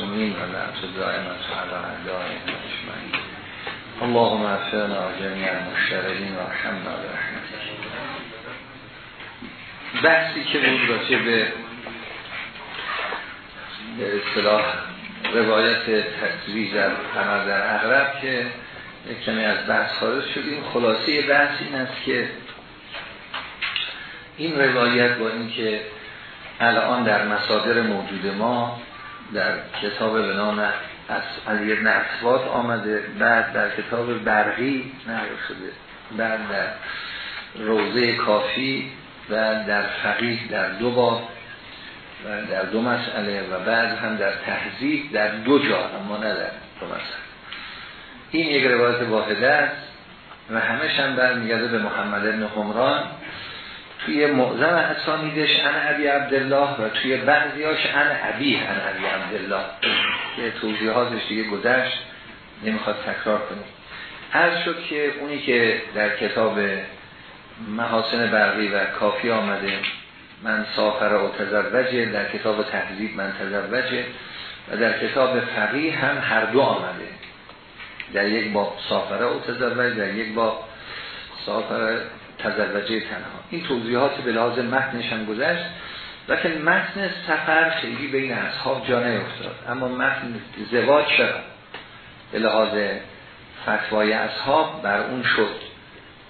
المعصومین و لعنت دائمت علی اعدائهم اجمعین اللهم افعنا جميع المشترکین و رحمنا برحمتك بحثی که بود راجع به به اصطلاح روایت تصویز در در اغرب که کمی از بحث خارج شدیم. خلاصه بحث این است که این روایت با اینکه الان در مصادر موجود ما در کتاب به نام از ابن اسوات آمده بعد در کتاب برقی نقل شده بعد در روزه کافی و در فقیه در دو باب و در دو مسئله و بعد هم در تحضیب در دو جا اما نه در دو مسئله. این یک روایت واحده است و همش هم برمیگرده به محمد بن حمران. توی معظم اسانیدش ان عبی عبدالله و توی بعضیاش ان عبی ان عبی عبدالله. که توضیحاتش دیگه گذشت نمی‌خواد تکرار کنیم. هر شد که اونی که در کتاب محاسن برقی و کافی آمده من سافر و تزوجه در کتاب تحضیب من تزوجه و در کتاب فقیه هم هر دو آمده. در یک با سافره و تزوج در یک با سافر تزوجه تنها. این توضیحات به لحاظ متنش هم گذشت. که متن سفر خیلی بین اصحاب جا نیفتاد. اما متن زواج شد. به لحاظ فتوای اصحاب بر اون شد.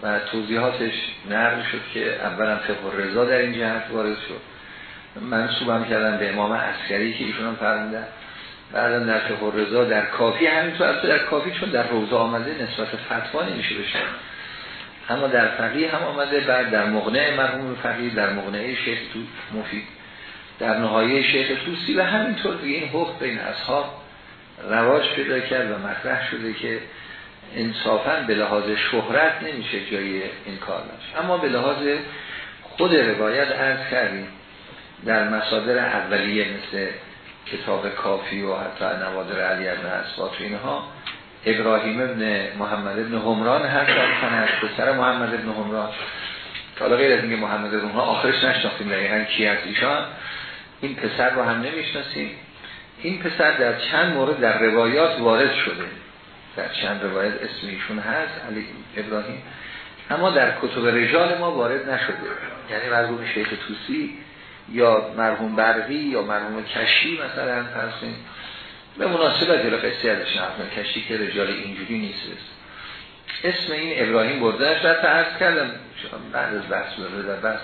و توضیحاتش نقل شد که اولا فقه رضا در این جهت وارد شد. منصوبم کردن به امام عسکری که ایشون هم فرمودن. بعدا در فقه رضا در کافی همینطور در کافی چون در روزه آمده نسبت فتوا نمیشه بشه. اما در فقیه هم آمده بعد در مغنه مرحوم فقیه در مغنه شیخ تو مفید. در نهایه شیخ توسی و همینطور دیگه این حکم بین اصحاب رواج پیدا کرد و مطرح شده که انصافا به لحاظ شهرت نمیشه جای این کار باشه اما به لحاظ خود روایت عرض کردیم در مصادر اولیه مثل کتاب کافی و حتی نوادر علی اسبات و اینها ابراهیم ابن محمد ابن همران هست سند. پسر محمد ابن همران حالا غیر از اینکه محمد ابن همران آخرش نشناختیم دقیقا کی از ایشان. این پسر رو هم نمی‌شناسیم. این پسر در چند مورد در روایات وارد شده. در چند روایت اسم ایشون هست علی ابراهیم. اما در کتب رجال ما وارد نشده. یعنی مرحوم شیخ توسی یا مرحوم برقی یا مرحوم کشی مثلا فرسین به مناسبت جلو قصه ازش نقل کشی که رجال اینجوری نیست. اسم این ابراهیم برده در عرض کردم. بعد از بحث در بحث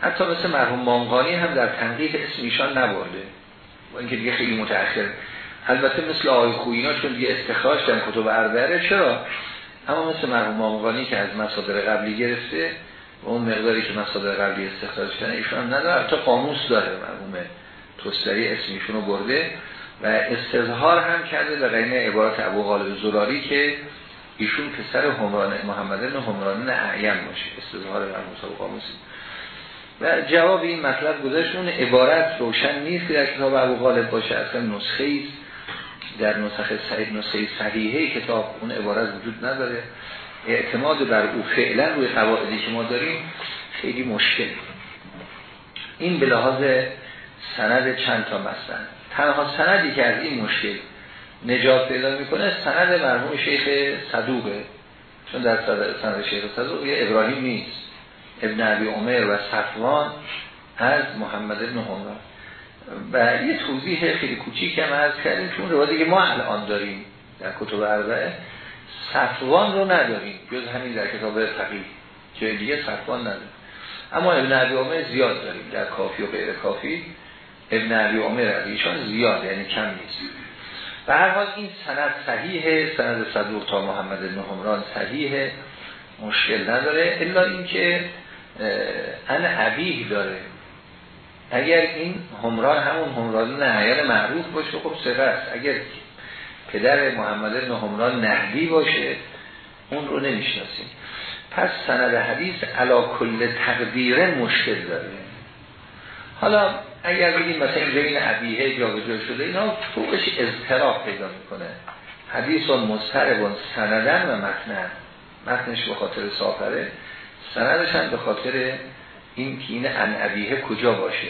حتی مثل مرحوم مانقانی هم در تنقیح اسم ایشان نبرده. و اینکه دیگه خیلی متأخر. البته مثل آقای خوینا چون دیگه استخراج در کتب اربعه چرا؟ اما مثل مرحوم مانقانی که از مصادر قبلی گرفته و اون مقداری که مصادر قبلی استخراج کنه ایشان نداره. حتی قاموس داره مرحوم توستری اسمیشون رو برده. و استظهار هم کرده به غیر عبارت ابو غالب زراری که ایشون پسر همران محمد بن همران اعیم باشه. استظهار مرحوم قاموسی و جواب این مطلب گذاشت اون عبارت روشن نیست که در کتاب ابو غالب باشه. اصلا نسخه است در نسخه صحیح نسخه صحیحه کتاب اون عبارت وجود نداره. اعتماد بر او فعلا روی قواعدی که ما داریم خیلی مشکل. این به لحاظ سند چند تا مثلا تنها سندی که از این مشکل نجات پیدا می‌کنه سند مرحوم شیخ صدوقه. چون در سند شیخ صدوق یه ابراهیم نیست. ابن عبی عمر و صفوان از محمد ابن همران و یه توضیح خیلی کوچیک هم از کردیم چون روایتی که ما الان داریم در کتب اربعه صفوان رو نداریم جز همین در کتاب فقیه که دیگه صفوان نداریم. اما ابن عبی عمر زیاد داریم در کافی و غیر کافی. ابن عبی عمر ایشان زیاد یعنی کم نیست. و هر حال این سند صحیحه سند صدوق تا محمد بن همران صحیحه مشکل نداره الا اینکه ان عبیه داره. اگر این همران همون همران نهیان معروف باشه خب سقه است اگر پدر محمد بن همران نهدی باشه اون رو نمی‌شناسیم. پس سند حدیث علا کل تقدیر مشکل داره. حالا اگر بگیم مثلا این عبیه جا شده اینا فوقش اضطراب پیدا می‌کنه. حدیث و مستربون سندن و متنن متنش به خاطر سافره سندش هم به خاطر این که این ان عبیه کجا باشه.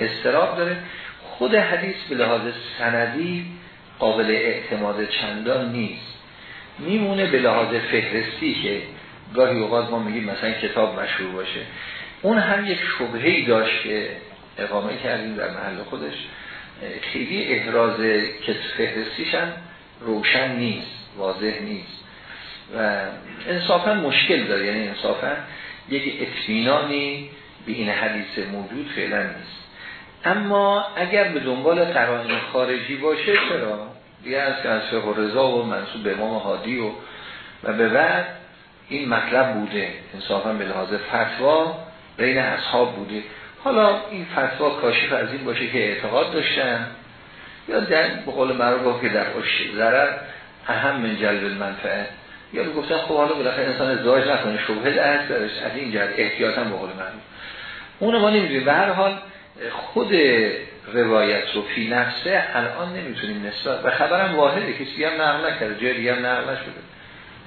استراب داره. خود حدیث به لحاظ سندی قابل اعتماد چندان نیست. میمونه به لحاظ فهرستی که گاهی اوقات ما میگیم مثلا کتاب مشهور باشه. اون هم یک شبهه‌ای داشت که اقامه کردیم در محل خودش. خیلی احراز که فهرستیش هم روشن نیست واضح نیست. و انصافا مشکل داره. یعنی انصافا یک اطمینانی به این حدیث موجود فعلا نیست. اما اگر به دنبال قرائن خارجی باشه چرا؟ دیگه از از فقه رضا و منصوب به امام حادی و و به بعد این مطلب بوده. انصافا به لحاظ فتوا بین اصحاب بوده. حالا این فتوا کاشف از این باشه که اعتقاد داشتن. یا در به قول معروف که در ضرر اهم من جلب المنفعه. یا گفتن خب حالا بالاخره انسان ازدواج نکنه شبهه درست درش. از این جهت احتیاطا به قول معروف. اون ما نمی‌دونیم. به هر حال خود روایت رو فی نفسه الان نمی‌تونیم نسبت و خبرم واحده. کسی هم نقل نکرده. جای دیگه هم نقل نشده.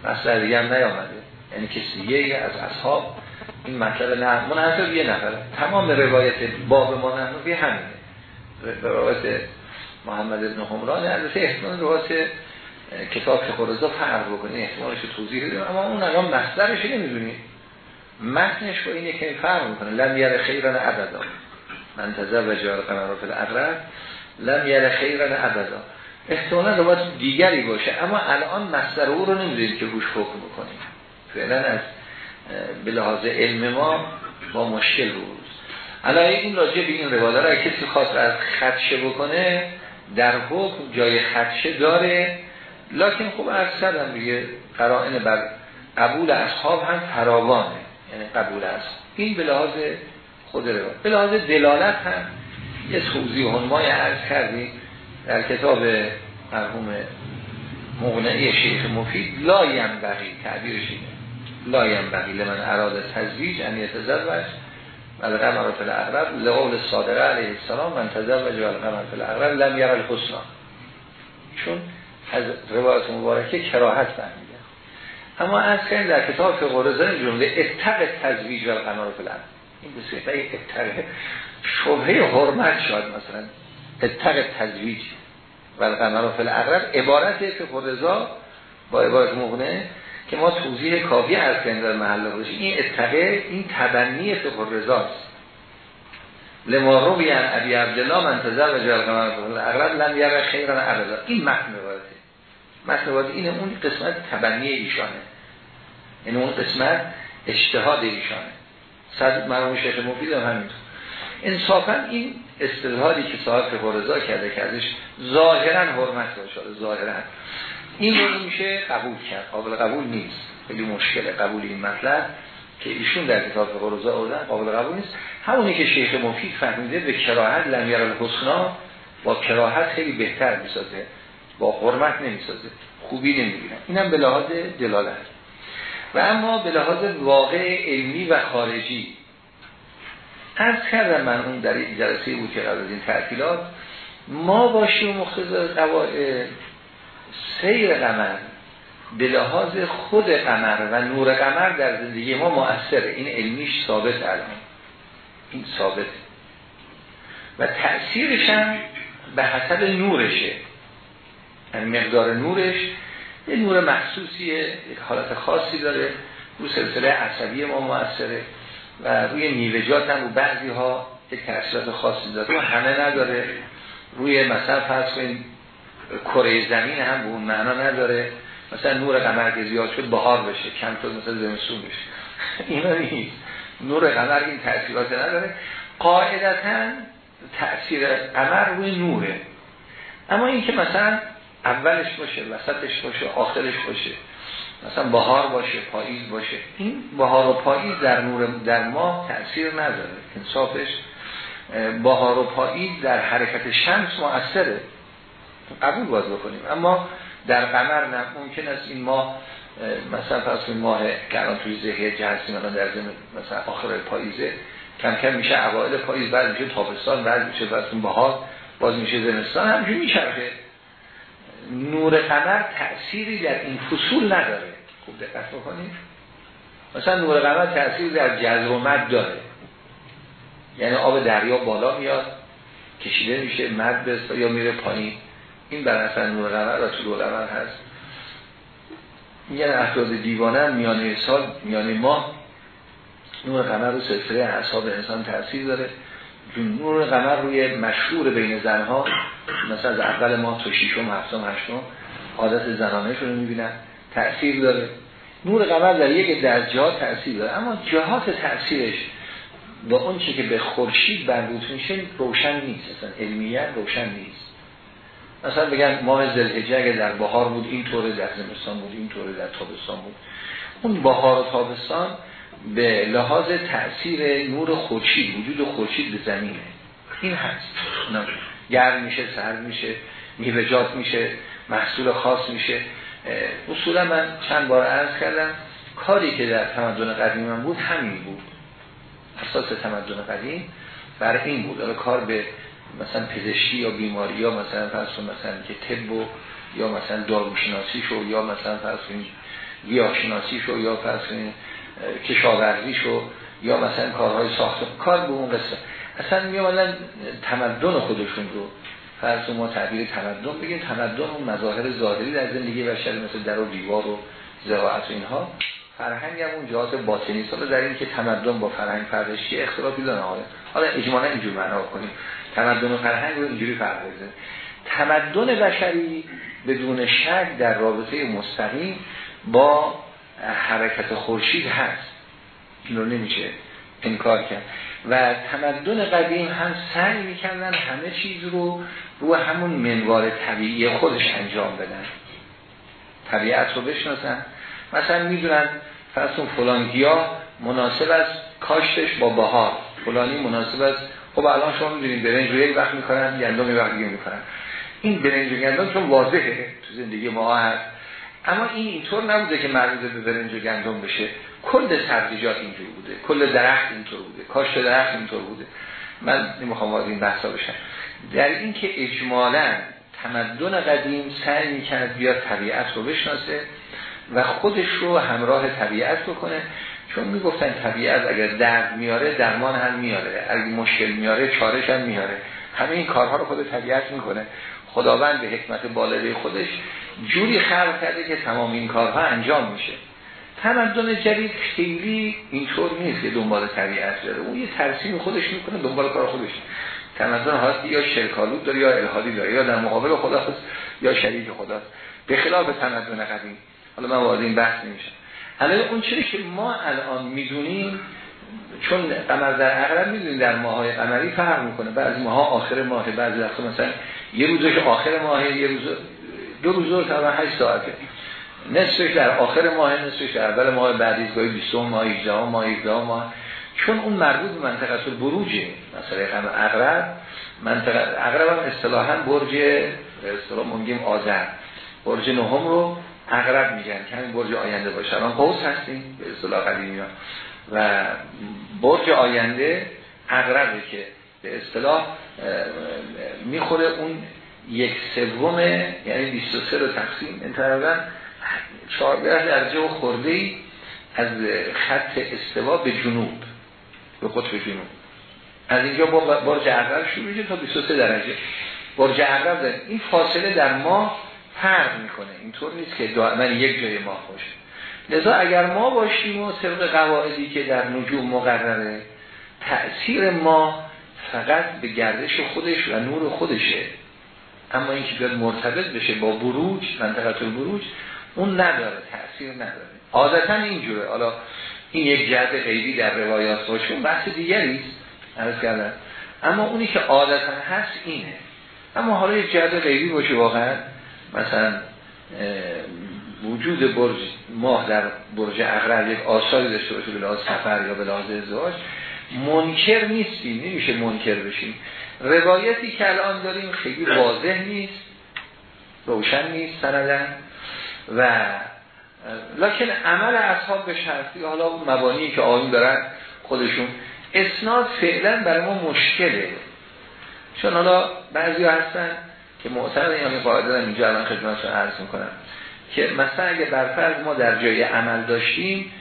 مثلا دیگه هم نیامده. یعنی کسی یه از اصحاب این مطلب نه منحصر یه نفر. تمام روایت باب ما نحنفی همینه روایت محمد ابن حمران البته احتمال روایت کتاب فقرزا فرق بکنه احتمالش توضیح بدیم اما اون الان مصدرش نمی‌دونی. متنش با اینه که فرق می‌کنه. لم یر خیرن ابدا. من و جار قمر فی لم یر خیرن ابدا. احتمالا روایت دیگری باشه اما الان مصدر او رو نمی‌دونیم که روش حکم بکنیم فعلا از به لحاظ علم ما با مشکل روز علایه این راجع به این روایت را کسی خواست از خدشه بکنه در حکم جای خدشه داره. لکن خب از هم دیگه قرائن بر قبول اصحاب هم فراوانه. یعنی قبول از این به لحاظ خود روایت به لحاظ دلالت هم یه توضیح هنمای عرض کردیم در کتاب مرحوم مغنعی شیخ مفید لا ینبغی تعبیرش اینه لا ینبغی لمن اراد تزویج ان یتزوج بل قمر فی الاغرب لقول صادقه علیه السلام من تزوج القمر فی الاغرب لم یر الحسنا چون از روایت مبارکه کراهت فهمیده. اما از کنید در کتاب فقرزن جمله اتق تزویج و القمر فی این به صفحه اتق شبهه حرمت شاید مثلا. اتق تزویج و القمر فی عبارت فقرزا با عبارت مغنه که ما توضیح کافی از در محل این اتقه این تبنی فقه رضاست. لما رو بیان ابی عبدالله من تزر و جرقمان اغلب لم یره خیران ابدا. این متن روایته. متن روایته این اون قسمت تبنی ایشانه. این اون قسمت اجتهاد ایشانه. صد مرموم شیخ مفید هم همینطور. انصافا این استدلالی که صاحب فقه رضا کرده کردش ظاهرا حرمت باشه ظاهرا. این رو میشه قبول کرد. قابل قبول نیست. خیلی مشکل قبول این مطلب که ایشون در کتاب قرضا آوردن قابل قبول نیست. همونی که شیخ مفید فهمیده به کراهت لمیر الحسنا با کراهت خیلی بهتر می‌سازه. با حرمت نمی‌سازه. خوبی نمی‌گیرن اینم به لحاظ دلالت. و اما به لحاظ واقع علمی و خارجی از کردم من اون در این جلسه بود که قبل از این تعطیلات ما باشیم مختزر قواعد سیر قمر به لحاظ خود قمر و نور قمر در زندگی ما مؤثره. این علمیش ثابت الان. این ثابت. و تأثیرش هم به حسب نورشه. یعنی مقدار نورش یه نور مخصوصیه یک حالت خاصی داره. رو سلسله عصبی ما مؤثره و روی نیوجات هم رو بعضی ها یک تأثیرات خاصی داره. و همه نداره. روی مثلا فرض کنید کره زمین هم به اون معنا نداره. مثلا نور قمر که زیاد شد بهار بشه کم شد مثلا زمستون بشه. اینا نیست. نور قمر این تأثیرات نداره. قاعدتا تأثیر قمر روی نوره. اما این که مثلا اولش باشه وسطش باشه آخرش باشه مثلا بهار باشه پاییز باشه این بهار و پاییز در نور در ما تأثیر نداره. انصافش بهار و پاییز در حرکت شمس مؤثره. قبول باز بکنیم. اما در قمر نه ممکن است این ماه مثلا پس این ماه که الان توی ذهن هستیم الان در زمین مثلا آخر پاییزه کم کم میشه اوایل پاییز بعد میشه تابستان بعد میشه بعد بهار باز میشه زمستان همینجوری میچرخه. نور قمر تأثیری در این فصول نداره. خوب دقت بکنید مثلا نور قمر تأثیری در جذب و مد داره. یعنی آب دریا بالا میاد کشیده میشه مرد به یا میره پایین. این بر اثر نور قمر و طول قمر هست. میگن افراد دیوانه میانه سال میانه ماه نور قمر رو سلسله اعصاب انسان تاثیر داره. نور قمر روی مشهور بین زنها مثلا از اول ماه تا شیشم هفتم هشتم عادت زنانه رو می‌بینن تأثیر داره. نور قمر در یک در جهات تأثیر داره. اما جهات تأثیرش با اون که به خورشید میشه روشن نیست. اصلا علمیت روشن نیست. مثلا بگن ماه زلحجه اگه در بهار بود این طوره در زمستان بود این طوره در تابستان بود. اون بهار و تابستان به لحاظ تأثیر نور خورشید وجود خورشید به زمینه. این هست. گرم میشه سرد میشه میوهجات میشه محصول خاص میشه. اصولا من چند بار عرض کردم کاری که در تمدن قدیم من بود همین بود. اساس تمدن قدیم بر این بود. کار به مثلا پزشکی یا بیماری یا مثلا فرض مثلا که طب و یا مثلا داروشناسی شو یا مثلا فرض گیاهشناسی شو یا فرض کشاورزی شو یا مثلا کارهای ساخت کار به اون قصه اصلا می تمدن خودشون رو فرض ما تعبیر تمدن بگیم. تمدن اون مظاهر ظاهری در زندگی بشر مثل در و دیوار و زراعت و اینها. فرهنگ هم اون جهات باطنی ساله در این که تمدن با فرهنگ فردشی اختلافی داره. حالا اجمالا اینجور معنا کنیم. تمدن و فرهنگ رو اینجوری فرق بزنیم تمدن بشری بدون شک در رابطه مستقیم با حرکت خورشید هست. این رو نمیشه انکار کرد. و تمدن قدیم هم سعی می‌کردن همه چیز رو رو همون منوار طبیعی خودش انجام بدن. طبیعت رو بشناسن. مثلا می‌دونن فرسون فلان گیاه مناسب است کاشتش با بهار. فلانی مناسب است خب الان شما می‌دونید برنج رو یک وقت می‌کنن گندم یک وقت دیگه این برنج و گندم چون واضحه تو زندگی ما هست. اما این اینطور نبوده که مربوط به برنج و گندم بشه. کل سبزیجات اینجور بوده. کل درخت اینطور بوده. کاشت درخت اینطور بوده. من نمی‌خوام وارد این بحثا بشم. در این که اجمالا تمدن قدیم سعی می‌کرد بیاد طبیعت رو بشناسه و خودش رو همراه طبیعت بکنه چون می‌گفتن طبیعت اگر درد میاره درمان هم میاره اگر مشکل میاره چارش هم میاره همه این کارها رو خود طبیعت می‌کنه. خداوند به حکمت بالغه خودش جوری خلق کرده که تمام این کارها انجام میشه. تمدن جدید خیلی اینطور نیست که دنبال طبیعت داره. اون یه ترسیم خودش می‌کنه دنبال کار خودش. تمدن هاست یا شرکالود داره یا الهادی داره یا در مقابل خداست یا شریک خداست. به خلاف تمدن قدیم. حالا من وارد این بحث نمیشم. حالا اون چیزی که ما الان می‌دونیم چون قمر در اغلب می‌دونیم در ماهای قمری فرق می‌کنه. بعضی ماها آخر ماه بعضی وقتا مثلا یه روزش آخر ماه یه روز دو روز تا 8 ساعته. نصفش در آخر ماه نصفش در اول ماه بعدی گاهی 20 ماه 18 ماه 18 ماه. چون اون مربوط به منطقه اصل بروجه مثلا قمر. اغرب منطقه اغرب هم اصطلاحا برج به اصطلاح آذر. برج نهم رو اغرب میگن که همین برج آینده باشه. الان قوس هستیم به اصطلاح قدیمی ها. و برج آینده اغربه که به اصطلاح می‌خوره اون یک سوم یعنی 23 رو تقسیم تقریبا 14 درجه و خورده ای از خط استوا به جنوب به قطب جنوب. از اینجا برج عقرب شروع میشه تا 23 درجه. برج عقرب این فاصله در ما فرق می‌کنه. اینطور نیست که دائما یک جای ما باشه لذا اگر ما باشیم و طبق قواعدی که در نجوم مقرره تأثیر ما فقط به گردش خودش و نور خودشه. اما اینکه بیاد مرتبط بشه با بروج منطقه بروج اون نداره تأثیر نداره. عادتا اینجوره. حالا این یک جهت غیبی در روایات باشه اون بحث دیگری است. کردن اما اونی که عادتا هست اینه. اما حالا یک جهت غیبی باشه واقعا. مثلا وجود برج ماه در برج اغرب یک آثاری داشته باشه به لحاظ سفر یا به لحاظ ازدواج منکر نیستیم نمیشه منکر بشیم. روایتی که الان داریم خیلی واضح نیست روشن نیست سندن و لکن عمل اصحاب به شرطی حالا مبانی که آیون دارن خودشون اسناد فعلا برای ما مشکله. چون حالا بعضی هستن که معترض یا قاعده دارن اینجا الان خدمتشون عرض می‌کنم که مثلا اگه برفرض ما در جای عمل داشتیم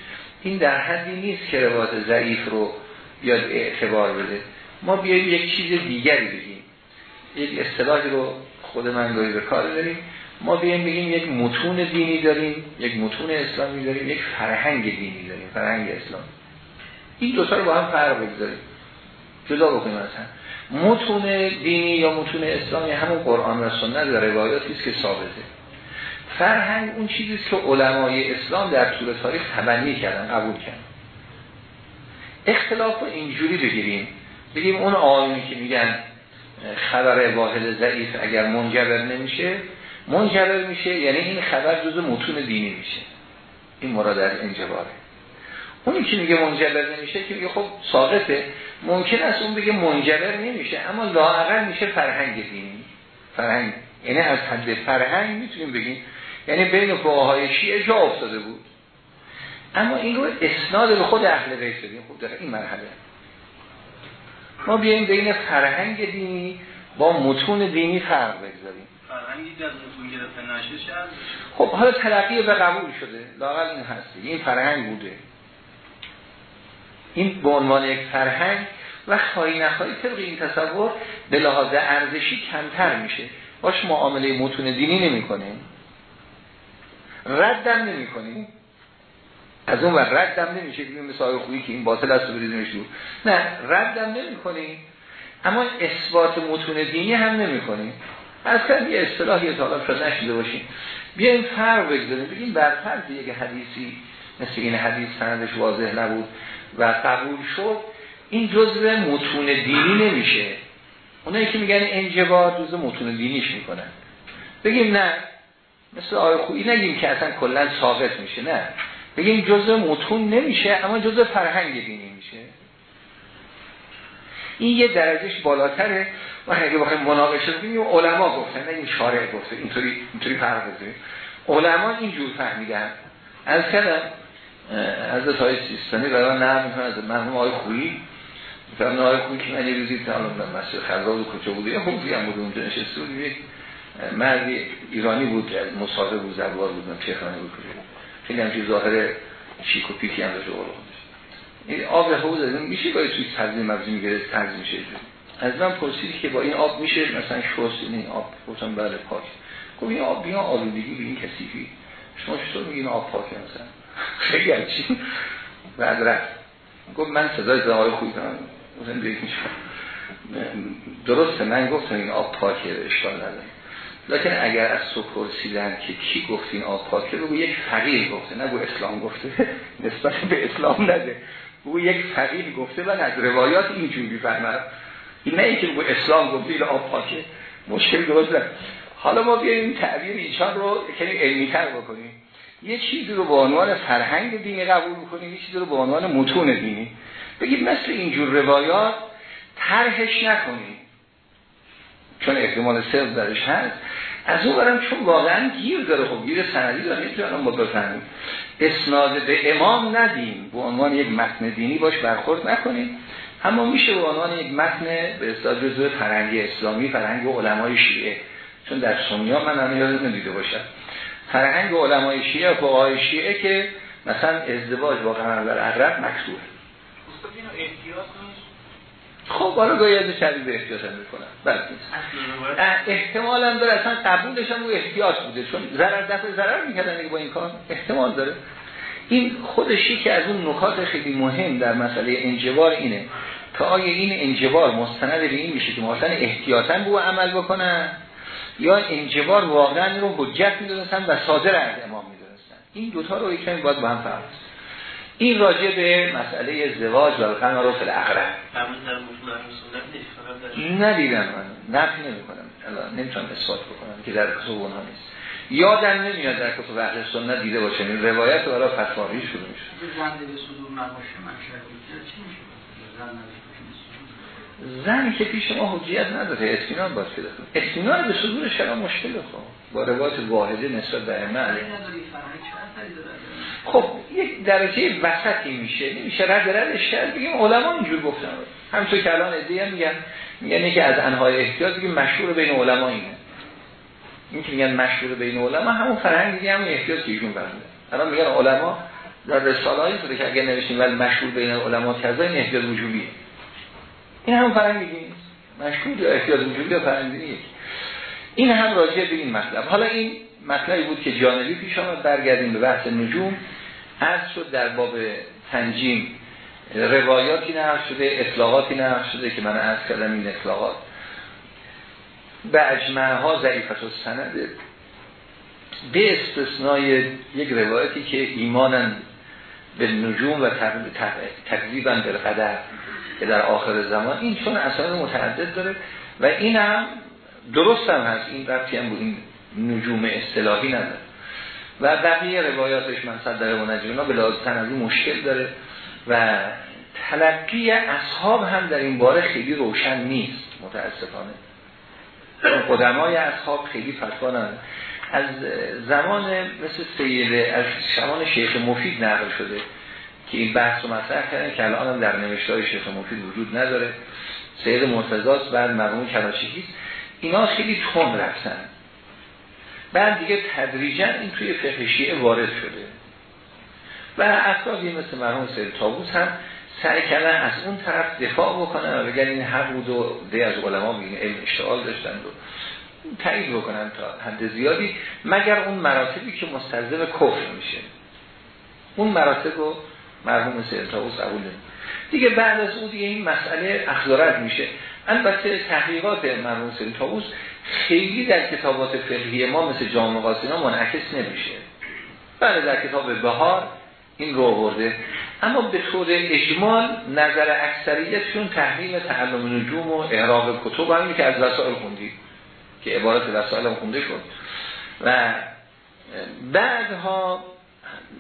این در حدی نیست که روایت ضعیف رو بیاد اعتبار بده. ما بیاییم یک چیز دیگری بگیم. یک اصطلاحی رو خود من گاهی به کار داریم. ما بیایم بگیم یک متون دینی داریم یک متون اسلامی داریم یک فرهنگ دینی داریم فرهنگ اسلام این دو رو با هم فرق بگذاریم. جدا بکنیم مثلا متون دینی یا متون اسلامی همون قرآن و سنت و روایاتی است که ثابته. فرهنگ اون چیزی که علمای اسلام در طول تاریخ تبنی کردن قبول کردن. اختلاف رو اینجوری بگیریم بگیم اون آیونی که میگن خبر واحد ضعیف اگر منجبر نمیشه منجبر میشه یعنی این خبر جز متون دینی میشه. این مراد از انجباره اونی که میگه منجبر نمیشه که میگه خب ساقطه ممکن است اون بگه منجبر نمیشه اما لاعقل میشه فرهنگ دینی فرهنگ. یعنی از حد فرهنگ می‌تونیم بگیم. یعنی بین فقهای شیعه جا افتاده بود. اما این رو اسناد به خود اهل بیت بدیم خوب در این مرحله. ما بیایم بین فرهنگ دینی با متون دینی فرق بگذاریم. فرهنگی در متون گرفته نشه خب حالا تلقی به قبول شده. لاقل این هستی این فرهنگ بوده. این به عنوان یک فرهنگ و خواهی نخواهی طبق این تصور به لحاظ ارزشی کمتر میشه. باش معامله متون دینی نمی کنیم ردم نمی کنیم از اون وقت ردم نمیشه که مثال خویی که این باطل است و نه ردم نمی کنیم اما اثبات متون دینی هم نمی کنیم اصلا یه اصطلاحی طالب شد نشیده باشیم. بیایم فرق بگذاریم. بگیم بر فرض یک حدیثی مثل این حدیث سندش واضح نبود. و قبول شد این جزء متون دینی نمیشه. اونایی که میگن انجبار جزء متون دینیش می‌کنن. بگیم نه مثل آیه خویی نگیم که اصلا کلا ثابت میشه نه. بگیم جزء متون نمیشه اما جزء فرهنگ دینی میشه. این یه درجهش بالاتره. و اگه بخوایم مناقشه کنیم علما گفتن این شارع گفته. اینطوری اینطوری فرق بزنیم علما اینجور فهمیدن. از کلم از های سیستانی برای نه می‌کنه. از مرحوم آقای خویی فرمان آقای خویی که من یه روزی تعالیم در مسجد خراب کجا بوده یه خوبی هم بود اونجا نشسته بود. یک مردی ایرانی بود مسافر بود زبوار بود من تهرانی بود کجا خیلی همچی ظاهر چیک و پیکی هم داشته قول این آب حوض از این میشه باید توی تنظیم مبزی میگره تنظیم میشه. از من پرسیدی که با این آب میشه مثلا شست؟ این آب گفتم بله پاک. گفت این آب بیا آلودگی به این کثیفی. شما چطور میگین آب پاکه مثلا؟ خیلی چی؟ بعد رفت. گفت من صدای زهای خوبی کنم گفتم بیایی درسته من گفتم این آب پاکه اشکال نداره. لیکن اگر از تو پرسیدن که کی گفت این آب پاکه بگو یک فقیر گفته. نگو اسلام گفته. نسبت به اسلام نده. بگو یک فقیر گفته و از روایات اینجوری این نه اینکه بگو اسلام گفته این آب پاکه. مشکل درست حالا ما بیاییم تعبیر ایشان رو کمی علمی تر بکنیم. یه چیزی رو به عنوان فرهنگ دینی قبول بکنیم یه چیزی رو به عنوان متون دینی. بگید مثل اینجور روایات طرحش نکنید چون احتمال صرف درش هست. از اون برم چون واقعا گیر داره خب گیر سندی داره نمی‌تونم ما بفهمیم. اسناد به امام ندیم. به عنوان یک متن دینی باش برخورد نکنیم. اما میشه به عنوان یک متن به اصطلاح جزء فرهنگ اسلامی فرهنگ علمای شیعه. چون در سنیا من هم یاد ندیده باشم. فرهنگ علمای شیعه و فقهای شیعه که مثلا ازدواج با قمر عرب مکتوبه خب حالا گاهی از شدید احتیاط هم می‌کنم بله. احتمال هم داره اصلا قبولش هم احتیاط بوده. چون ضرر دفع ضرر می‌کردن با این کار. احتمال داره. این خودشی که از اون نکات خیلی مهم در مسئله انجبار اینه. که آیا این انجبار مستند به این میشه که مثلا احتیاطا به عمل بکنن؟ یا انجبار واقعا رو حجت می‌دونستن و صادر از امام می‌دونستن. این دوتا رو یکمی باید با هم فرق این راجع به مسئله ازدواج و خنا رو فل اقرب ندیدم من. نفی نمی کنم نمی‌تونم اثبات بکنم که در کتب اونها نیست. یادم نمیاد در کتب اهل سنت دیده باشه. این روایت برای فتواهی شروع میشه؟ زن که پیش ما حجیت نداره اطمینان باید پیدا کنه. اطمینان به صدور شما مشکل خب با روایت واحده نسبت به ائمه خب یک درجه وسطی میشه. نمیشه رد ردش کرد بگیم علما اینجور گفتن. همونطور که الان ادعی میگن میگن که از انهای احتیاط بگیم مشهور بین علما اینه. این که میگن مشهور بین علما همون فرهنگ دیگه همون احتیاط که ایشون برنده. الان میگن علما در رساله هایی که اگر نوشتیم ولی مشهور بین علما کذا این احتیاط وجوبیه این همون فرهنگ دیگه نیست. مشهود یا احتیاط وجود یا فرنگی این هم راجع به این مطلب. حالا این مطلبی بود که جانبی پیش آمد برگردیم به بحث نجوم. از شد در باب تنجیم روایاتی نقل شده اطلاقاتی نقل شده که من از کردم این اطلاقات. به اجمعه ها ضعیفت و سنده به استثنای یک روایتی که ایمانن به نجوم و تقریبا به قدر که در آخر زمان این چون اصلا متعدد داره و این هم درست هم هست. این ربطی هم این نجوم اصطلاحی نداره. و بقیه روایاتش من صدر و نجوم به لازم تنظیم مشکل داره و تلقی اصحاب هم در این باره خیلی روشن نیست متاسفانه. قدمای اصحاب خیلی فتوا از زمان مثل سیده از زمان شیخ مفید نقل شده. که این بحث رو مطرح کردن که الان هم در نوشتای شیخ مفید وجود نداره. سید مرتضاست بعد مرحوم کلاشیکی اینا خیلی تون رفتن. بعد دیگه تدریجا این توی فقه شیعه وارد شده. و افرادی مثل مرحوم سید تابوس هم سعی کردن از اون طرف دفاع بکنن و بگن این حق بود و ده از علما بگین علم اشتغال داشتن و تایید بکنن تا حد زیادی مگر اون مراتبی که مستلزم کفر میشه. اون مراتب رو مرحوم سید تابوس قبول دیگه بعد از اون دیگه این مسئله اخلاقات میشه. البته تحقیقات مرحوم سید خیلی در کتابات فقهی ما مثل جامعه قاسینا منعکس نمیشه. بعد در کتاب بهار این رو آورده. اما به طور اجمال نظر اکثریتشون تحریم تعلم نجوم و اعراب کتب همی که از وسائل خوندی که عبارت وسائل هم خونده شد. و بعدها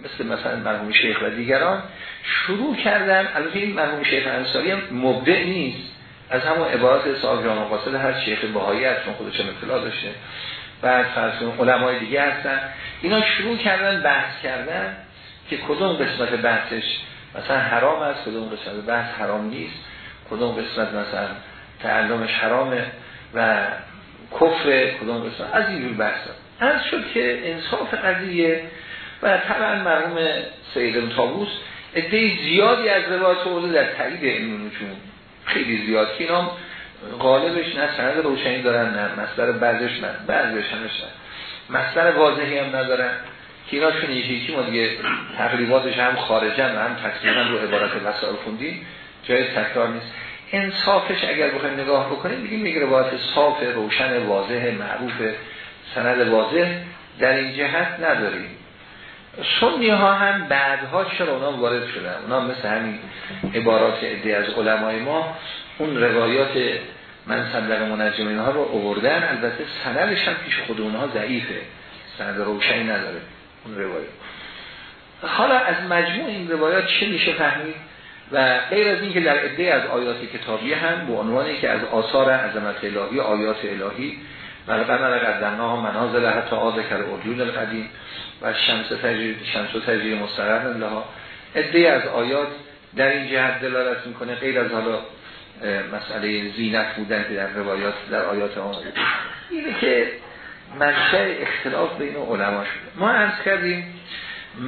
مثل مثلا مرحوم شیخ و دیگران شروع کردن البته این مرحوم شیخ انصاری هم مبدع نیست. از همون عبارت صاحب جامع قاصد هر شیخ بهایی هست چون خودش اطلاع داشته. بعد فرسون علمای دیگه هستن. اینا شروع کردن بحث کردن که کدوم قسمت بحثش مثلا حرام است کدوم قسمت بحث حرام نیست کدوم قسمت مثلا تعلمش حرامه و کفر کدوم قسمت از اینجور بحث از شد که انصاف قضیه و طبعا مرحوم سید تابوس عده زیادی از روایت اوله در تایید این خیلی زیاد که اینا غالبش نه سند روشنی دارن نه مصدر بعضش نه بعضش همش نه مصدر واضحی هم ندارن که اینا چون یکی ما دیگه تقریباتش هم خارجن و هم تقریبا رو عبارت وسائل خوندیم جای تکرار نیست. انصافش اگر بخوایم نگاه بکنیم بگیم یک روایت صاف روشن واضح معروف سند واضح در این جهت نداریم. سنی ها هم بعدها چرا اونا وارد شدن؟ اونا مثل همین عبارات عده از علمای ما اون روایات من صدق منجمین ها رو اووردن البته سندش هم پیش خود اونها ضعیفه. سند روشنی نداره اون روایات حالا از مجموع این روایات چه میشه فهمید؟ و غیر از اینکه در عده از آیات کتابی هم به عنوانی که از آثار عظمت الهی آیات الهی و قمر قدرناها منازل حتی آذکر اردون القدیم و شمس تجرید شمس و تجرید مستقر لها. عده از آیات در این جهت دلالت می‌کنه. غیر از حالا مسئله زینت بودن که در روایات در آیات آمده اینه که منشأ اختلاف بین علما شده. ما عرض کردیم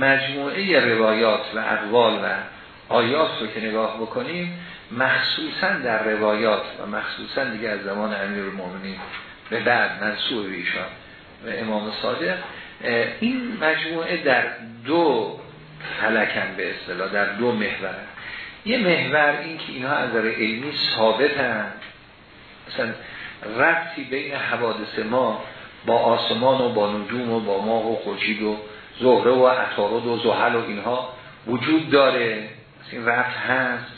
مجموعه روایات و اقوال و آیات رو که نگاه بکنیم مخصوصا در روایات و مخصوصا دیگه از زمان امیر المومنین به بعد منصوب ایشان و امام صادق این مجموعه در دو فلکن به اصطلاح در دو محور. یه محور این که اینها از نظر علمی ثابت هم مثلا ربطی بین حوادث ما با آسمان و با نجوم و با ماه و خورشید و زهره و عطارد و زحل و اینها وجود داره. این رفت هست.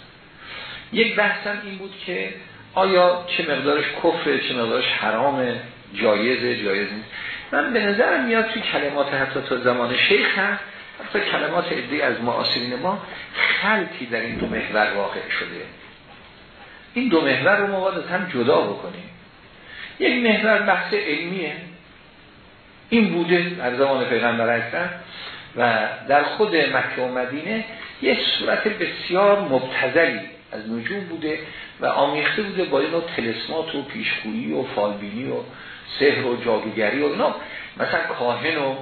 یک بحثم این بود که آیا چه مقدارش کفره چه مقدارش حرامه جایزه جایز من به نظرم میاد توی کلمات حتی تا زمان شیخ هست. حتی کلمات عده از معاصرین ما خلطی در این دو محور واقع شده. این دو محور رو ما باید هم جدا بکنیم. یک محور بحث علمیه. این بوده در زمان پیغمبر هستن و در خود مکه و مدینه یک صورت بسیار مبتذلی از نجوم بوده و آمیخته بوده با این تلسمات و پیشگویی و فالبینی و سحر و جادوگری و اینا. مثلا کاهن و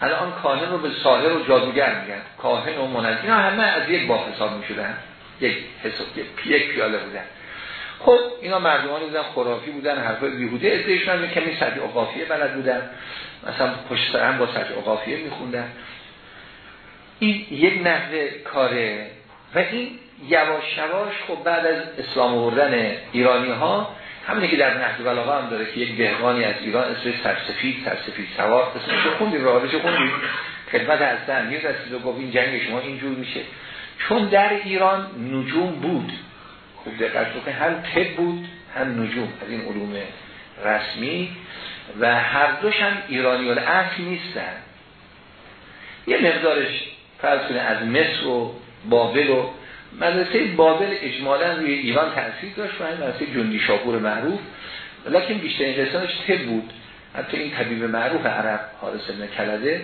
الان کاهن رو به ساحر و جادوگر میگن. کاهن و منجم اینا همه از یک با حساب می‌شدن. یک حساب یک پیاله بودن. خب اینا مردمانی بودن خرافی بودن حرفای بیهوده ادهش من کمی سجع قافیه بلد بودن. مثلا پشت هم با سجع قافیه میخوندن. این یک نحوه کاره. و این یواش یواش خب بعد از اسلام آوردن ایرانی ها همینه که در نهج بلاغه هم داره که یک دهقانی از ایران اسمش سرسفید سرسفید سوار اسمش خوندیم راهش خوندیم خدمت یه رسید و گفت این جنگ شما اینجور میشه. چون در ایران نجوم بود. خوب دقت بکنید. هم طب بود هم نجوم. از این علوم رسمی. و هر دوش هم ایرانیان اصل نیستن. یه مقدارش فرض از مصر و بابل و مدرسه بابل اجمالا روی ایران تاثیر داشت و این مدرسه جندی شاپور معروف. لیکن بیشترین قسمتش طب بود. حتی این طبیب معروف عرب حارس ابن کلده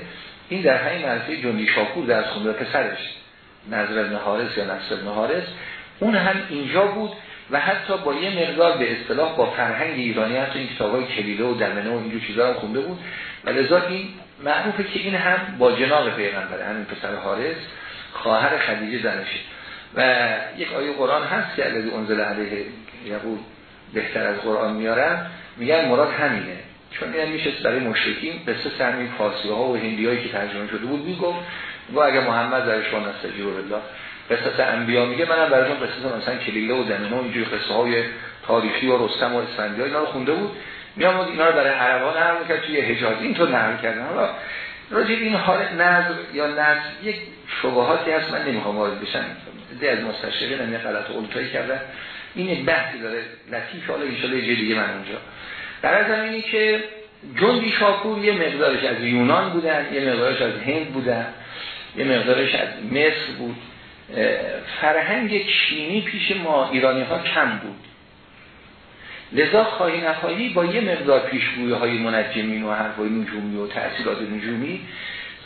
این در همین مدرسه جندی شاپور درس خونده پسرش نظر ابن حارس یا نصر ابن حارس اون هم اینجا بود و حتی با یه مقدار به اصطلاح با فرهنگ ایرانی حتی این کتابای کلیله و دمنه و اینجور چیزا هم خونده بود. و لذا این معروفه که این هم با جناب پیغمبر همین پسر حارس خواهر خدیجه زنشه. و یک آیه قرآن هست که الذی انزل علیه یقول بهتر از قرآن میارن میگن مراد همینه. چون این میشه برای مشرکین قصه سرمی فارسی ها و هندی هایی که ترجمه شده بود می‌گفت. و اگر محمد درش با نستجیر الله قصص انبیا میگه. منم براتون قصص مثلا کلیله و دمنه و اینجوری قصه های تاریخی و رستم و اسفندیار اینا خونده بود. میامد اینا رو برای عربان نقل می‌کرد توی حجاز. اینطور نقل کردن. حالا راجع این حال نظر یا نظر یک شبهاتی هست. من نمی‌خوام وارد بشم. ده از مستشرقین هم یه غلط اولتایی کرده. این یک بحثی داره. لطیف حالا ان یه دیگه من اونجا. در از اینی که جندی شاپور یه مقدارش از یونان بودن یه مقدارش از هند بودن یه مقدارش از مصر بود. فرهنگ چینی پیش ما ایرانی ها کم بود. لذا خواهی نخواهی با یه مقدار پیشگویی های منجمین و حرفای نجومی و تأثیرات نجومی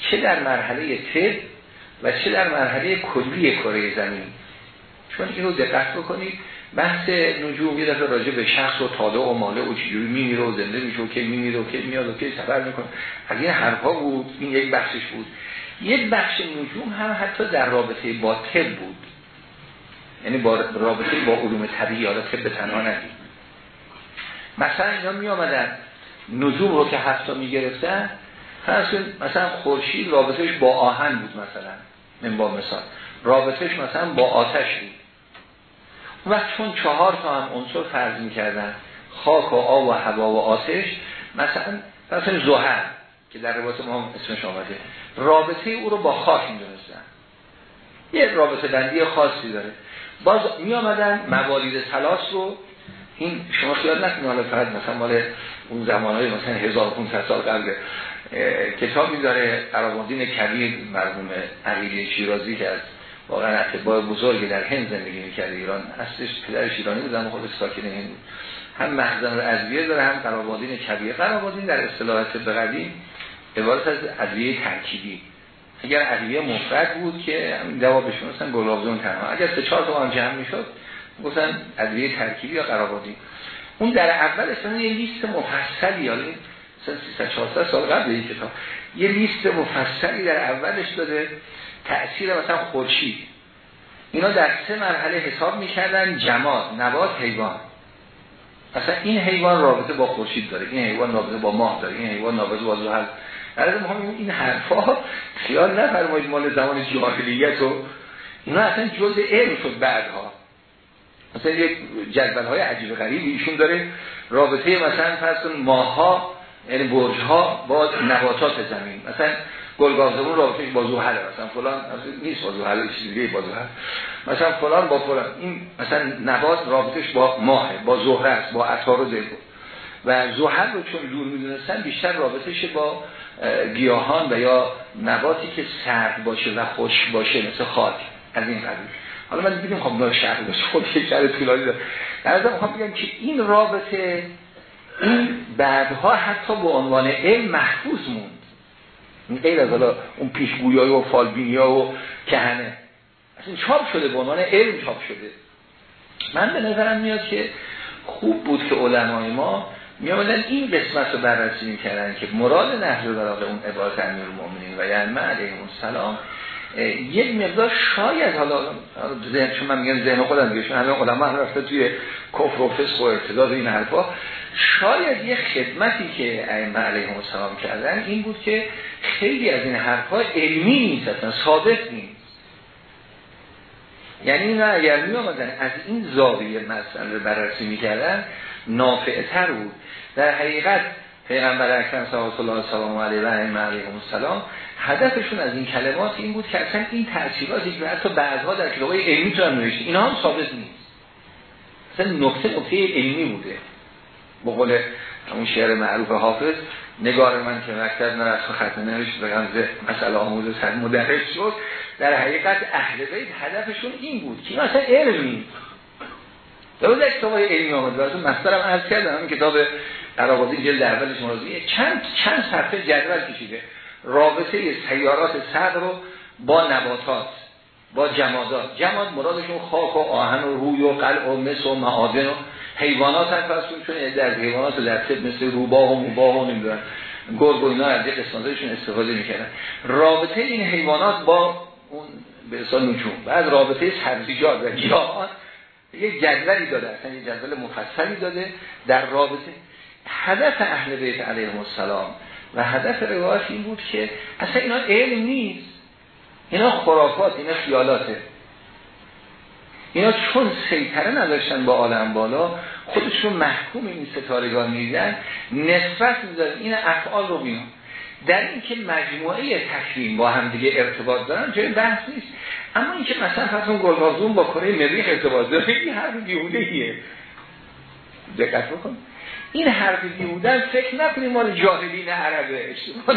چه در مرحله طب و چه در مرحله کلی کره زمین. چون این رو دقت بکنید بحث نجوم یه دفعه راجع به شخص و تاله و ماله و چجوری میمیره و زنده میشه و که میمیره و که میاد و که سفر می‌کنه. از این حرفا بود این یک بخشش بود. یک بخش نجوم هم حتی در رابطه با طب بود. یعنی با رابطه با علوم طبیعی حالا طب تنها ندید. مثلا اینا می آمدن نجوم رو که هفتا می گرفتن مثلا خورشید رابطهش با آهن بود مثلا. من با مثال. رابطهش مثلا با آتش بود. و چون چهار تا هم عنصر فرض می‌کردن خاک و آب و هوا و آتش مثلا مثلا زهر که در روایت ما اسمش آمده. رابطه او رو با خاک می‌دونستن. یه رابطه بندی خاصی داره. باز می آمدن موالید تلاس رو. این شما خیال نکنید حالا فقط مثلا مال اون زمانهای مثلا 1500 سال قبل کتابی داره قراباندین کبیر مرحوم عقیلی شیرازی که از واقعا اتباع بزرگی در هند زندگی می‌کرده ایران هستش پدرش ایرانی بود اما خود ساکن هند هم محضن ادویه داره هم قراباندین کبیر. قراباندین در اصطلاحات به قدیم عبارت از ادویه ترکیبی. اگر ادویه مفرد بود که دوا بهشون مثلا گلابزون تنها. اگر سه چهار تا جمع می‌شد گفتن ادویه ترکیبی یا قراباندین اون در اول اصلا یه لیست مفصلی یا 300 400 سال قبل این کتاب. یه لیست مفصلی در اولش داده تأثیر مثلا خورشید. اینا در سه مرحله حساب می‌کردن جماد نبات حیوان. مثلا این حیوان رابطه با خورشید داره این حیوان رابطه با ماه داره این حیوان رابطه با زحل در مهم این حرفا خیال نفرمایید مال زمان جاهلیت و اینا اصلا جزء علم شد بعدها. مثلا یک جدول های عجیب غریبی ایشون داره رابطه مثلا فرض ماها یعنی برج ها با نباتات زمین. مثلا گلگازمون رابطه با زحل مثلا فلان نیست با زحل چیزی دیگه با زحل. مثلا فلان با فلان. این مثلا نبات رابطش با ماه با زهره است با عطارد و زحل رو چون دور می‌دونستن بیشتر رابطش با گیاهان و یا نباتی که سرد باشه و خوش باشه مثل خاک. از این قبیل. حالا من بگیم خب نار شهر باشه خود یک شهر طولانی داره. در می‌خوام بگم که این رابطه این بعدها حتی به عنوان علم محفوظ موند. این غیر از حالا اون پیشگویای و فالبینیا و کهنه. اصلا چاپ شده به عنوان علم چاپ شده. من به نظرم میاد که خوب بود که علمای ما میامدن این قسمت رو بررسی می‌کردن که مراد نهج و اون عبارت امیر المؤمنین و یعنی علیه السلام یک مقدار شاید حالا ذهن چون من میگم ذهن خودم دیگه چون همه علما هم رفته توی کفر و فسق و ارتداد این حرفا شاید یه خدمتی که ائمه علیهم السلام کردن این بود که خیلی از این حرفا علمی نیست اصلا ثابت نیست. یعنی اینا اگر می آمدن از این زاویه مسئله بررسی می‌کردن نافعتر بود. در حقیقت پیغمبر اکرم صلی الله علیه و آله علیه السلام هدفشون از این کلمات این بود که اصلا این تاثیراتی که حتی بعضها در کتابای علمی تو هم نوشته. اینا هم ثابت نیست. اصلا نکته نکته علمی بوده. به قول همون شعر معروف حافظ نگار من که مکتب نرست و ختم نوشت بگم مسئله آموز سر مدرس شد در حقیقت اهل بیت هدفشون این بود که مثلا علمی در کتاب های علمی آمد براتون مسترم عرض کردم این کتاب قراغازی جلد اولش مرازی چند چند صفحه جدول کشیده. رابطه سیارات صدر رو با نباتات با جمادات. جماد مرادشون خاک و آهن و روی و قلع و مس و معادن و حیوانات هم فرسون چون در حیوانات لطف مثل روباه و موباه و نمی‌دونن گرگ و اینا از یک استفاده می‌کردن. رابطه این حیوانات با اون به اصلا نجوم. از رابطه سبزیجات و گیاهان یه جدولی داده اصلا یه جدول مفصلی داده در رابطه. هدف اهل بیت علیهم السلام و هدف روایت این بود که اصلا اینا علم نیست. اینا خرافات اینا خیالاته. اینا چون سیطره نداشتن با عالم بالا خودشون محکوم این ستارگان میدن نسبت میدن این افعال رو بیان در اینکه مجموعه تکریم با هم دیگه ارتباط دارن جای بحث نیست. اما اینکه مثلا فرض گلگازون با کره مریخ ارتباط داره این حرف بیهودهیه دقت بکن. این حرف بیهودن فکر نکنیم مال جاهلین عربه. اشتباه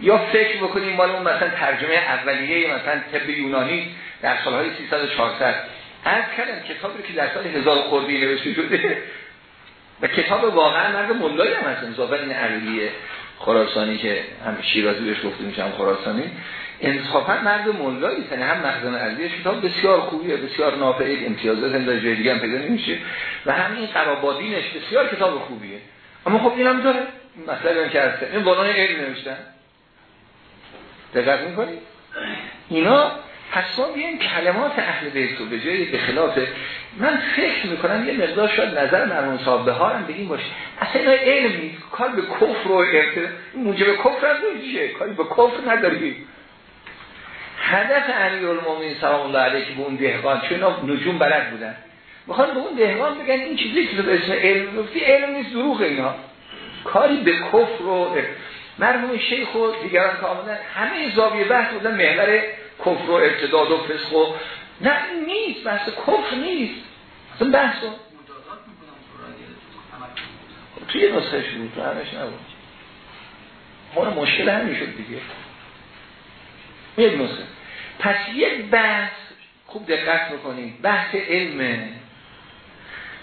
یا فکر بکنیم مال اون مثلا ترجمه اولیه مثلا طب یونانی در سالهای 300 400 از کردم کتابی که در سال 1000 خوردی نوشته شده. و کتاب واقعا مرد ملایی هم هست انصافا این عربیه خراسانی که هم شیرازی بهش گفته میشه هم خراسانی. انصافا مرد مولایی یعنی هم مخزن عربیه کتاب بسیار خوبیه بسیار نافعه امتیازات هم در دیگه هم پیدا نمیشه. و همین قرابادینش بسیار کتاب خوبیه. اما خب این هم داره مثلا که هسته این بانان علم نوشتن. دقت می‌کنی؟ اینا پس ما بیایم کلمات اهل بیت رو به جای به خلاف من فکر می‌کنم یه مقدار شاید نظر مرمون صاحب بهارم به این باشه. اصلا اینا علم نیست. کار به کفر و موجب کفر از چیه؟ کاری به کفر نداری. هدف امیر المومنین سلام الله علیه که به اون دهقان چون نجوم بلد بودن. می‌خوان به اون دهقان بگن این چیزی که به اسم علم گفتی علم نیست دروغ کاری به کفر و مرحوم شیخ و دیگران که آمدن همه زاویه بحث بودن محور کفر و ارتداد و فسق و نه نیست بحث کفر نیست. اصلا بحث رو توی نسخش بود تو همش نبود. مال مشکل همین شد دیگه. یک نسخه. پس یک بحث خوب دقت بکنید. بحث علمه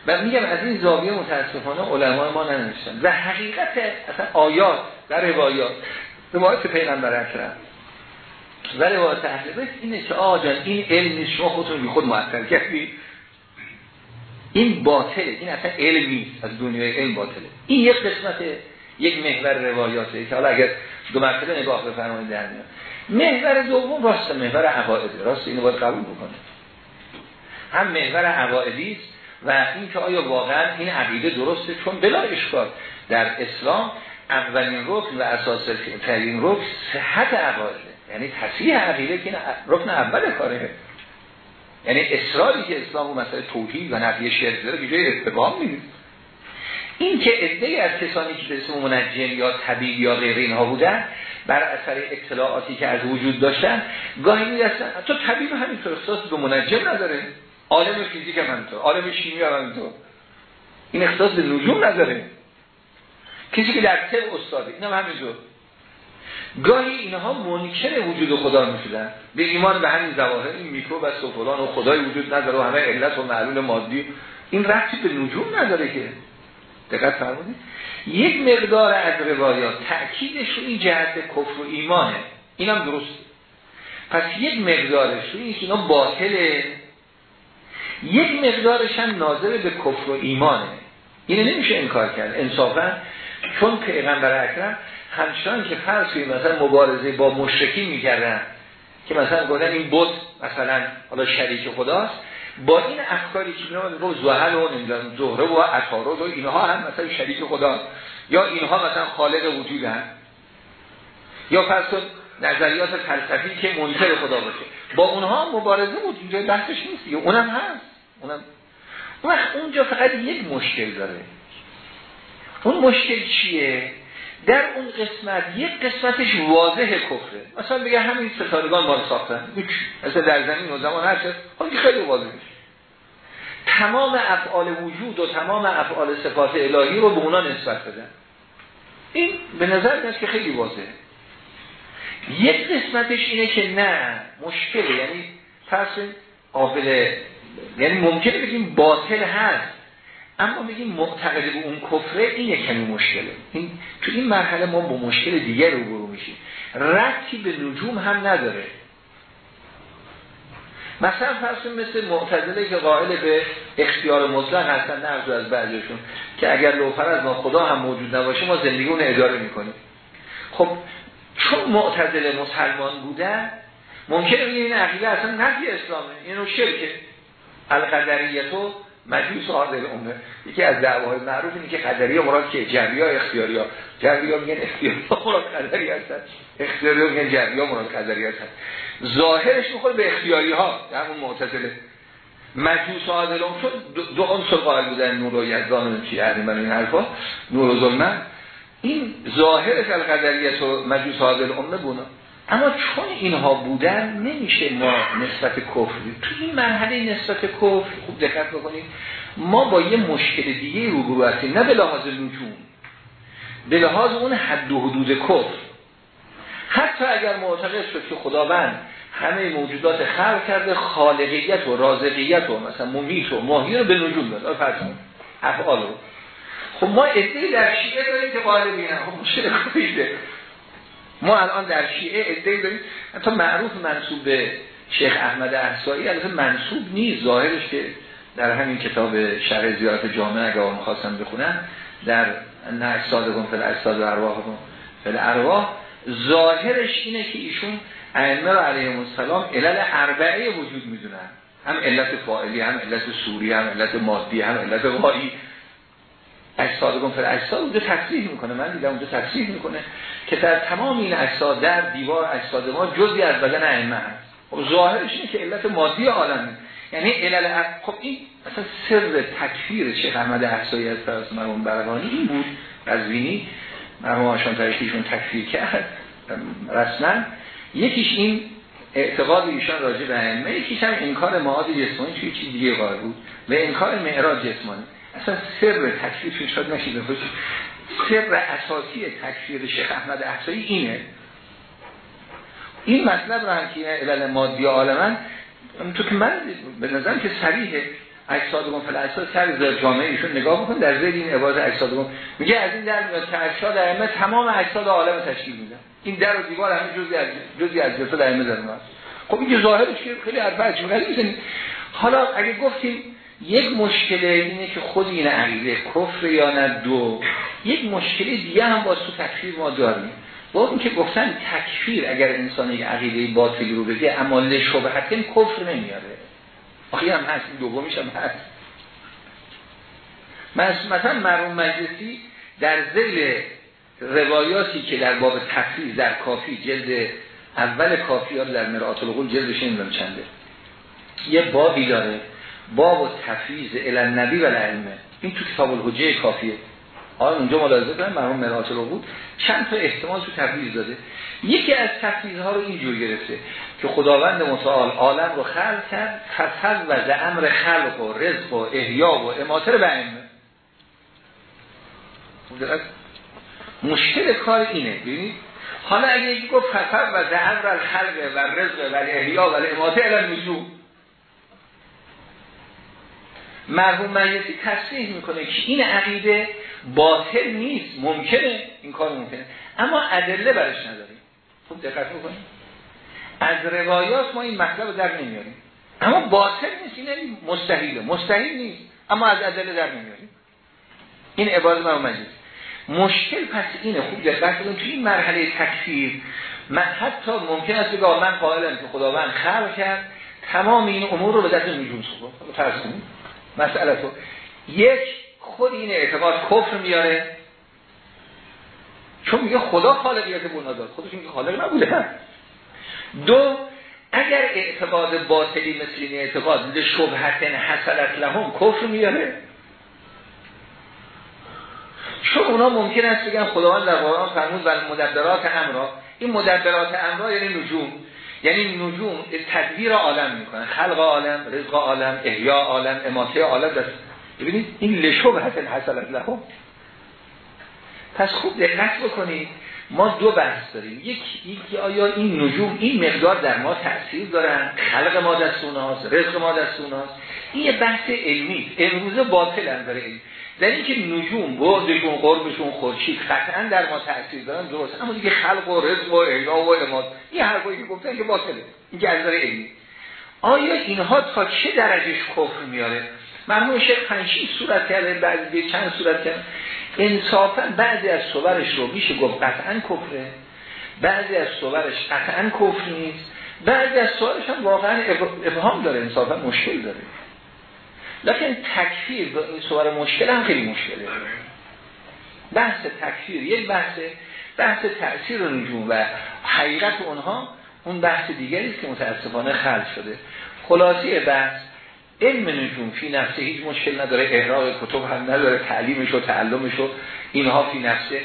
و میگم از این زاویه متاسفانه علمای ما ننوشتن. و حقیقت اصلا آیات و روایات. روایت پیغمبر اکرم. و روایت اهل بیت اینه که آقا این علم شما خودتون بی خود معطل کردی این باطله این اصلا علم نیست. از دنیای علم باطله. این یک قسمت یک محور روایاته که حالا اگر دو مرتبه نگاه بفرمایید در میاد محور دوم راست محور عقایدی راست اینو باید قبول بکنه. هم محور عقایدی و این که آیا واقعا این عقیده درسته؟ چون بلا اشکال در اسلام اولین رکن و اساس ترین رکن صحت عقایده یعنی تصحیح عقیده که رکن اول کاره. یعنی اصراری که اسلام و مسئله توحید و نفی شرک داره که جای اتبام نیست. این که عده از کسانی که به اسم منجم یا طبیب یا غیر اینها بودن بر اثر اطلاعاتی که از وجود داشتن گاهی می‌رسن تو طبیب همینطور اختصاص به منجم نداره. عالم فیزیک هم همینطور عالم شیمی هم همینطور. این اختصاص به نجوم نداره. کسی که در طب استاده این هم همینطور گاهی اینها منکر وجود خدا می‌شدن. به ایمان به همین ظواهر این میکروب و سفران و خدای وجود نداره و همه علت و معلول مادی. این رفتی به نجوم نداره که. دقت فرمودید. یک مقدار از روایات تأکیدش این جهت کفر و ایمانه. اینم درست پس یک مقدارش رو این اینا باطله. یک مقدارش هم ناظر به کفر و ایمانه. اینه نمیشه انکار کرد. انصافا چون پیغمبر اکرم همچنان که فرض کنیم مثلا مبارزه با مشرکی می‌کردن که مثلا گفتن این بود مثلا حالا شریک خداست با این افکاری که اینا رو زحل و نمی‌دونم زهره و عطارد و اینها هم مثلا شریک خدا یا اینها مثلا خالق وجودن. یا پس نظریات فلسفی که منکر خدا باشه. با اونها مبارزه بود اینجا بحثش نیست اونم هست. اونم اون اونجا فقط یک مشکل داره. اون مشکل چیه؟ در اون قسمت یک قسمتش واضح کفره. مثلا بگه همین ستارگان ما رو ساختن. مثلا در زمین و زمان هر چیز خیلی واضح تمام افعال وجود و تمام افعال صفات الهی رو به اونا نسبت بدن. این به نظر میاد که خیلی واضحه. یک قسمتش اینه که نه مشکله. یعنی پس قابل یعنی ممکنه بگیم باطل هست. اما بگیم معتقد به اون کفره اینه کمی مشکله. این تو این مرحله ما با مشکل دیگر رو برو میشیم. ربطی به نجوم هم نداره. مثلا فرض مثل معتزله که قائل به اختیار مطلق هستن نه از بعضیشون که اگر لوفر از ما خدا هم موجود نباشه ما زندگی اون اداره می‌کنیم. خب چون معتزله مسلمان بودن ممکنه این عقیده اصلا نفی اسلامه اینو شرکه. القدریتو مجوس عادل عمره یکی از دعواهای معروف اینه که قدری مراد که جبری ها اختیاری ها جبری ها میگن اختیاری ها مراد قدری هستن. اختیاری ها میگن جبری ها مراد قدری هستن. ظاهرش می‌خوره به اختیاری ها در اون معتزله. مجوس عادل چون دو عنصر قائل بودن نور و یزدان چی؟ من این حرفا. نور و ظلمت این ظاهرش القدریت و مجوس عادل امه بونا. اما چون اینها بودن نمیشه ما نسبت کفر تو این مرحله نسبت کفر خوب دقت بکنید ما با یه مشکل دیگه روبرو هستیم. نه به لحاظ نجوم به لحاظ اون حد و حدود کفر. حتی اگر معتقد شد که خداوند همه موجودات خلق کرده خالقیت و رازقیت و مثلا ممیت و ماهی رو به نجوم داد. افعال رو. خب ما ادعی در شیعه داریم که قائل خب مشکل ما الان در شیعه ادعی داریم. حتی معروف منصوب به شیخ احمد احسایی البته منصوب نیست. ظاهرش که در همین کتاب شرح زیارت جامعه اگر می‌خواستم بخونن در نه اجسادکم فل اجساد و ارواحکم فل ارواح ظاهرش اینه که ایشون ائمه رو علیهم السلام علل اربعه وجود می‌دونن. هم علت فاعلی هم علت سوری هم علت مادی هم علت غایی. اجسادکم فل اجساد اونجا تصریح می‌کنه. من دیدم اونجا تصریح می‌کنه که در تمام این اجساد در دیوار اجساد ما جزی از بدن ائمه هست. خب ظاهرش اینه که علت مادی عالمه. یعنی علل خب این اصلا سر تکفیر شیخ احمد احسایی از فرس مرحوم برقانی این بود. قزوینی مرحوم آشان تاریخیشون تکفیر کرد. رسما. یکیش این اعتقاد ایشان راجع به ائمه یکیش هم انکار معاد جسمانی توی چیز دیگه قائل بود. و انکار معراج جسمانی. اصلا سر تکفیر شد نشیده باشید سر اساسی تکفیر شیخ احمد احسایی اینه. این مطلب رو هم که علل مادی عالمن تو که من به نظرم که صریح اجسادمون فل اساس سر جامعه ایشون نگاه بکن در زیر این عبارت اجسادمون میگه از این در میاد که اجساد ائمه تمام اجساد عالم تشکیل میدن. این در و دیوار همه جزئی از جزئی از جسد ائمه در خب این ظاهرش که خیلی حرف حالا اگه گفتیم یک مشکل اینه که خود این عقیده کفر یا نه دو یک مشکل دیگه هم با تو تکفیر ما داریم. با اون که گفتن تکفیر اگر انسان یک عقیده باطلی رو بگه اما لشبهتن کفر نمیاره. آخی هم هست دومیش هم هست. مثلا مرحوم مجلسی در زل روایاتی که در باب تفسیر در کافی جلد اول کافی ها در مرآت القول جلدش نمی‌دونم چنده. یه بابی داره. باب و تفیز نبی و الائمه. این تو کتاب الحجه کافیه. آن اونجا ملاحظه کنیم مرحوم مرات بود. چند تا احتمال تو تفیز داده. یکی از ها رو اینجور گرفته که خداوند متعال عالم رو خلق کرد فصل و امر خلق و رزق و احیا و اماتر به ائمه. مشکل کار اینه ببینید. حالا اگه یکی گفت فصل و امر خلق و رزق و احیا و اماتر الان نجوم مرحوم مجلسی تصریح می‌کنه که این عقیده باطل نیست ممکنه این کار ممکنه. اما ادله برش نداریم. خوب دقت بکنیم. از روایات ما این مطلب در نمیاریم. اما باطل نیست این یعنی مستحیله. مستحیل نیست اما از ادله در نمیاریم. این عبارت مرحوم مجلسی. مشکل پس اینه خوب دقت بکنیم توی این مرحله تکفیر من حتی ممکن است بگم من قائلم که خداوند خلق کرد تمام این امور رو به دست نجوم سپرد فرض کنیم. مسئله تو. یک خود این اعتقاد کفر میاره. چون میگه خدا خالقیت بناداد خودش میگه خالق نبوده. دو اگر اعتقاد باطلی مثل این اعتقاد شبهت حسلت لهم کفر میاره. چون اونا ممکن است بگن خداوند در قرآن فرمود و مدبرات امرا. این مدبرات امرا یعنی نجوم. یعنی نجوم تدبیر عالم می‌کنن. خلق عالم رزق عالم احیا عالم اماته عالم. دست ببینید این لشبهت حسلت لهم پس خوب دقت بکنید. ما دو بحث داریم. یک یکی آیا این نجوم این مقدار در ما تاثیر دارن؟ خلق ما دست اونهاست رزق ما دست اونهاست این یه بحث علمی. امروزه باطل هم داره. علمی در اینکه نجوم بردشون قربشون خورشید قطعا در ما تاثیر دارن درست اما دیگه خلق و رزق و احیا و اماد این حرفایی که گفتن که باطله. این که از علمی. آیا اینها تا چه درجهش کفر میاره؟ مرحوم شیخ پنشی صورت کرده بعضی چند صورت کرده. انصافا بعضی از صورش رو میشه گفت قطعا کفره. بعضی از صورش قطعا کفر نیست. بعضی از صورش هم واقعا ابهام داره انصافا مشکل داره. لیکن تکفیر صور مشکل هم خیلی مشکله. بحث تکفیر یک بحث بحث تأثیر نجوم و حقیقت اونها اون بحث دیگری است که متاسفانه خلق شده. خلاصی بحث علم نجوم فی نفسه هیچ مشکل نداره احراق کتب هم نداره تعلیمش و تعلمش و اینها فی نفسه.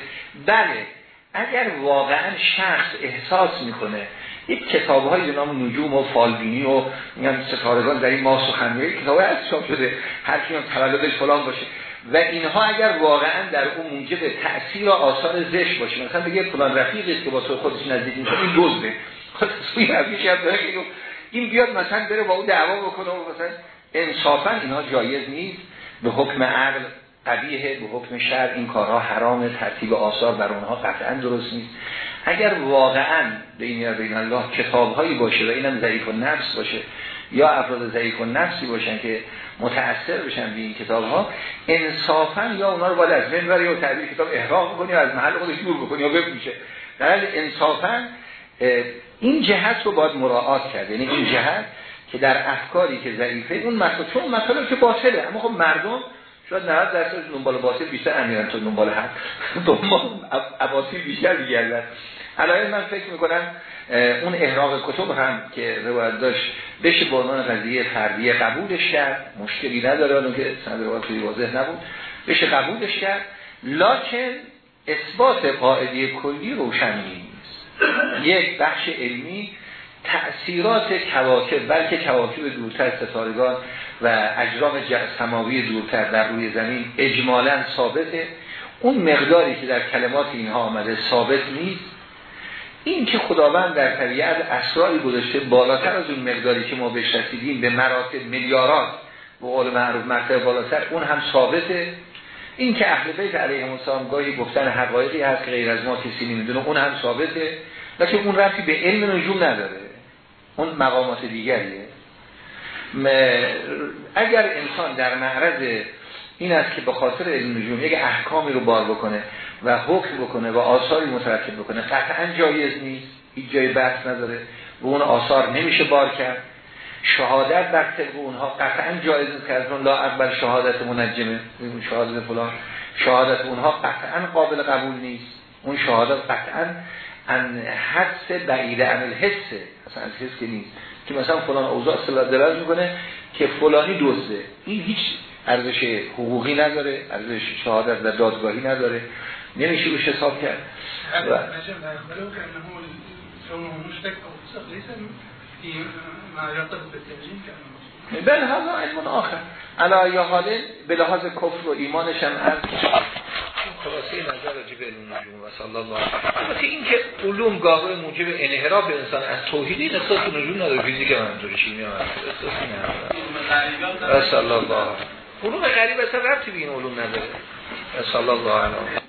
بله اگر واقعا شخص احساس می‌کنه یک کتاب های نام نجوم و فالبینی و میگن ستارگان در این ماه سخنگوی کتاب از چاپ شده. هر کی تولدش فلان باشه. و اینها اگر واقعا در اون موجب تاثیر و آثار زشت باشه مثلا بگه فلان رفیقی که با خودش نزدیک میشه این دزده. این رفیقی داره این بیاد مثلا بره با اون دعوا بکنه و مثلا انصافا اینها جایز نیست. به حکم عقل قبیه به حکم شر این کارها حرام ترتیب آثار بر اونها قطعا درست نیست. اگر واقعا بین بین الله کتابهایی باشه و اینم ضعیف و نفس باشه یا افراد ضعیف و نفسی باشن که متأثر بشن به این کتاب ها انصافا یا اونا رو باید از منبر یا تعبیر کتاب احراق بکنی از محل خودش دور بکنی یا بپیشه در انصافا این جهت رو باید مراعات کرد. یعنی این جهت که در افکاری که ضعیفه اون مثلا چون مثلا که باطله. اما خب مردم شاید 90 درصد دنبال باطل بیشتر امیرن تو دنبال حق دنبال اباطیل بیشتر میگردن. الان من فکر می‌کنم اون احراق کتب هم که روایت داشت بشه به عنوان قضیه فردیه قبولش کرد. مشکلی نداره اون که سند روایت واضح نبود. بشه قبولش کرد. لکن اثبات قاعده کلی روشن نیست. یک بخش علمی تأثیرات کواکب بلکه کواکب دورتر ستارگان و اجرام سماوی دورتر در روی زمین اجمالا ثابته. اون مقداری که در کلمات اینها آمده ثابت نیست. این که خداوند در طبیعت اسراری گذاشته بالاتر از اون مقداری که ما بهش رسیدیم به مراتب میلیارات به قول معروف مرتبه بالاتر اون هم ثابته. این که اهل بیت علیه السلام گاهی گفتن حقایقی هست که غیر از ما کسی نمی‌دونه اون هم ثابته. لیکن اون رفتی به علم نجوم نداره. اون مقامات دیگریه. اگر انسان در معرض این است که به خاطر علم نجوم یک احکامی رو بار بکنه و حکم بکنه و آثاری مترکب بکنه قطعا جایز نیست هیچ جای بحث نداره و اون آثار نمیشه بار کرد. شهادت بر طبق اونها قطعا جایز نیست که اون لا اول شهادت منجمه شهادت فلان. شهادت اونها قطعا قابل قبول نیست. اون شهادت قطعا ان حس بعیده عن الحسه اصلا از حس که نیست. که مثلا فلان اوضاع اصلا دراز می‌کنه که فلانی دوسته این هیچ ارزش حقوقی نداره ارزش شهادت در دادگاهی نداره. نمیشه روش حساب کرد. و بله هذا علم آخر. علا یا حاله به لحاظ کفر و ایمانش هم از خلاصه نظر راجع علم نجوم و صلی الله این که علوم گاهی موجب انحراف انسان از توحیدی نسبت نجوم نداره. فیزیک منظور شیمی هم صلی الله علوم غریب اصلا ربطی به این علوم نداره. صلی الله علیه